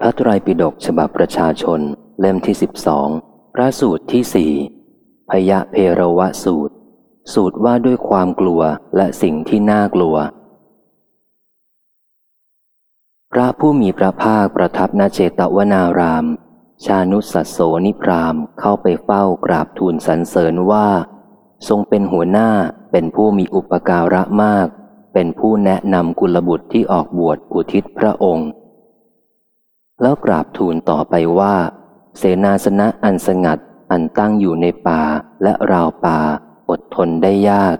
พระไตรปิฎกฉบับประชาชนเล่มที่สิบสองพระสูตรที่สี่พยะเพรวะสูตร สูตรว่าด้วยความกลัวและสิ่งที่น่ากลัว พระผู้มีพระภาคประทับณเจตวนาราม ชานุสัสโสนิพรามเข้าไปเฝ้ากราบทูลสรรเสริญว่า ทรงเป็นหัวหน้าเป็นผู้มีอุปการะมาก เป็นผู้แนะนำกุลบุตรที่ออกบวชอุทิศพระองค์ แล้วกราบทูลต่อไปว่า เสนาสนะอันสงัดอันตั้งอยู่ในป่าและราวป่าอดทนได้ยาก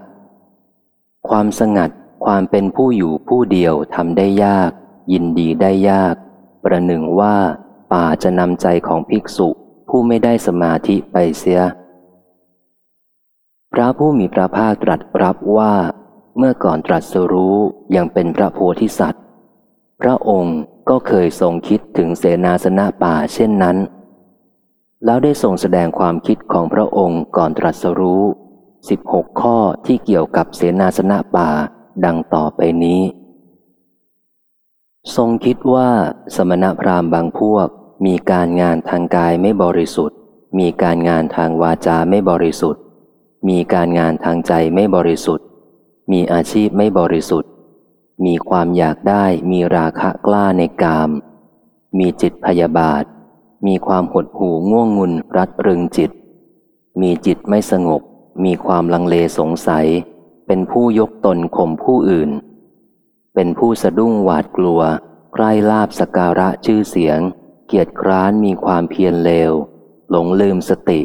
ความสงัดความเป็นผู้อยู่ผู้เดียวทำได้ยาก ยินดีได้ยาก ประหนึ่งว่า ป่าจะนำใจของภิกษุผู้ไม่ได้สมาธิไปเสีย พระผู้มีพระภาคตรัสรับว่า เมื่อก่อนตรัสรู้ยังเป็นพระโพธิสัตว์ พระองค์ก็เคยทรงคิดถึงเสนาสนะป่าเช่นนั้น แล้วได้ทรงแสดงความคิดของพระองค์ก่อนตรัสรู้สิบหกข้อที่เกี่ยวกับเสนาสนะป่าดังต่อไปนี้ ทรงคิดว่าสมณพราหมณ์บางพวกมีการงานทางกายไม่บริสุทธิ์ มีการงานทางวาจาไม่บริสุทธิ์ มีการงานทางใจไม่บริสุทธิ์ มีอาชีพไม่บริสุทธิ์ มีความอยากได้มีราคะกล้าในกาม มีจิตพยาบาท มีความหดหู่ง่วงงุนรัดรึงจิต มีจิตไม่สงบ มีความลังเลสงสัย เป็นผู้ยกตนข่มผู้อื่น เป็นผู้สะดุ้งหวาดกลัว ใกล้ลาบสการะชื่อเสียง เกียรติคร้านมีความเพียรเลว หลงลืมสติ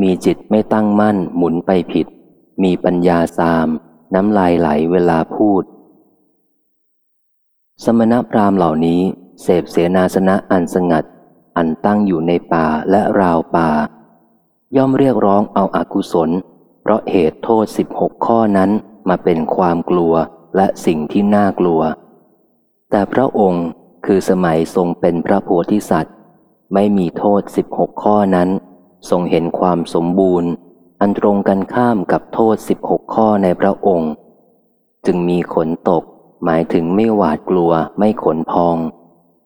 มีจิตไม่ตั้งมั่นหมุนไปผิด มีปัญญาสาม น้ำลายไหลเวลาพูด สมณพราหมณ์เหล่านี้ เสพเสนาสนะอันสงัด อันตั้งอยู่ในป่าและราวป่า ย่อมเรียกร้องเอาอากุศล เพราะเหตุโทษสิบหกข้อนั้นมาเป็นความกลัวและสิ่งที่น่ากลัว แต่พระองค์คือสมัยทรงเป็นพระโพธิสัตว์ ไม่มีโทษสิบหกข้อนั้น ทรงเห็นความสมบูรณ์ อันตรงกันข้ามกับโทษสิบหกข้อในพระองค์ จึงมีขนตก หมายถึงไม่หวาดกลัวไม่ขนพอง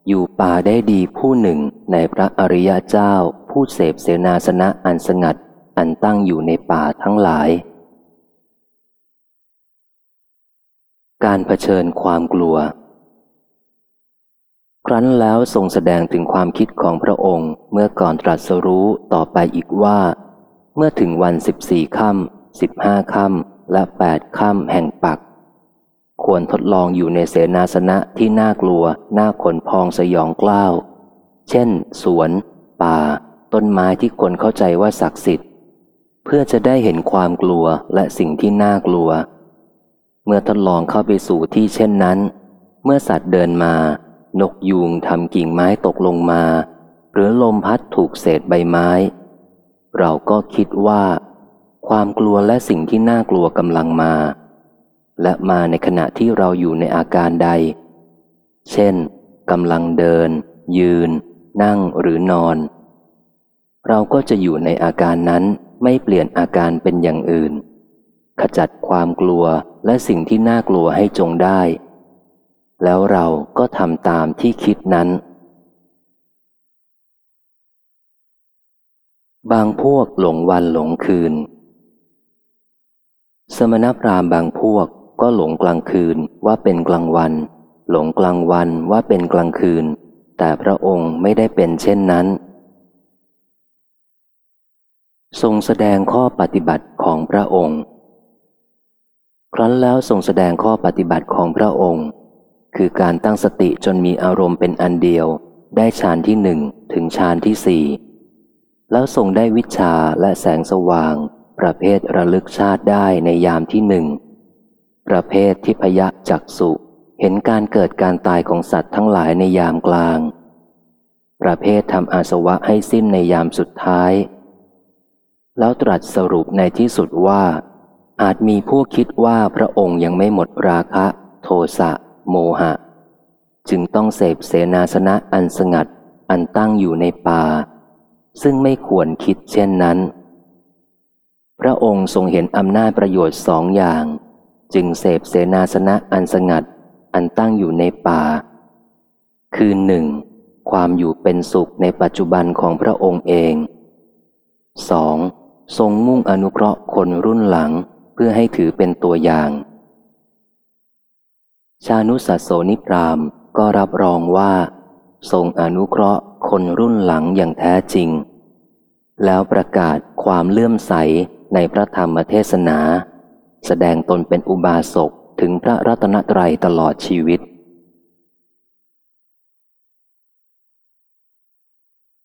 อยู่ป่าได้ดีผู้หนึ่งในพระอริยเจ้า ผู้เสพเสนาสนะอันสงัด อันตั้งอยู่ในป่าทั้งหลาย การเผชิญความกลัว ครั้นแล้วทรงแสดงถึงความคิดของพระองค์เมื่อก่อนตรัสรู้ต่อไปอีกว่า เมื่อถึงวันสิบสี่ค่ำสิบห้าค่ำและแปดค่ำแห่งปัก ควรทดลองอยู่ในเสนาสนะที่น่ากลัว น่าขนพองสยองกล้าว เช่น สวน ป่า ต้นไม้ที่คนเข้าใจว่าศักดิ์สิทธิ์ เพื่อจะได้เห็นความกลัวและสิ่งที่น่ากลัว เมื่อทดลองเข้าไปสู่ที่เช่นนั้น เมื่อสัตว์เดินมา นกยูงทำกิ่งไม้ตกลงมา หรือลมพัดถูกเศษใบไม้ เราก็คิดว่า ความกลัวและสิ่งที่น่ากลัวกำลังมา และมาในขณะที่เราอยู่ในอาการใด เช่นกำลังเดิน ยืน นั่งหรือนอน เราก็จะอยู่ในอาการนั้นไม่เปลี่ยนอาการเป็นอย่างอื่น ขจัดความกลัวและสิ่งที่น่ากลัวให้จงได้ แล้วเราก็ทำตามที่คิดนั้น บางพวกหลงวันหลงคืน สมณพราหมณ์บางพวก ก็หลงกลางคืนว่าเป็นกลางวัน หลงกลางวันว่าเป็นกลางคืน แต่พระองค์ไม่ได้เป็นเช่นนั้น ทรงแสดงข้อปฏิบัติของพระองค์ ครั้นแล้วทรงแสดงข้อปฏิบัติของพระองค์ คือการตั้งสติจนมีอารมณ์เป็นอันเดียว ได้ฌานที่หนึ่งถึงฌานที่สี่แล้วทรงได้วิชาและแสงสว่าง ประเภทระลึกชาติได้ในยามที่หนึ่ง ประเภททิพยจักสุเห็นการเกิดการตายของสัตว์ทั้งหลายในยามกลาง ประเภททำอาสวะให้สิ้นในยามสุดท้าย แล้วตรัสสรุปในที่สุดว่า อาจมีผู้คิดว่าพระองค์ยังไม่หมดราคะ โทสะ โมหะ จึงต้องเสพเสนาสนะอันสงัดอันตั้งอยู่ในป่า ซึ่งไม่ควรคิดเช่นนั้น พระองค์ทรงเห็นอำนาจประโยชน์สองอย่าง จึงเสพเสนาสนะอันสงัด อันตั้งอยู่ในป่า คือหนึ่งความอยู่เป็นสุขในปัจจุบันของพระองค์เอง 2. ทรงมุ่งอนุเคราะห์คนรุ่นหลังเพื่อให้ถือเป็นตัวอย่าง ชานุสัสโสนิพรามก็รับรองว่า ทรงอนุเคราะห์คนรุ่นหลังอย่างแท้จริง แล้วประกาศความเลื่อมใสในพระธรรมเทศนา แสดงตนเป็นอุบาสกถึงพระรัตนตรัยตลอดชีวิต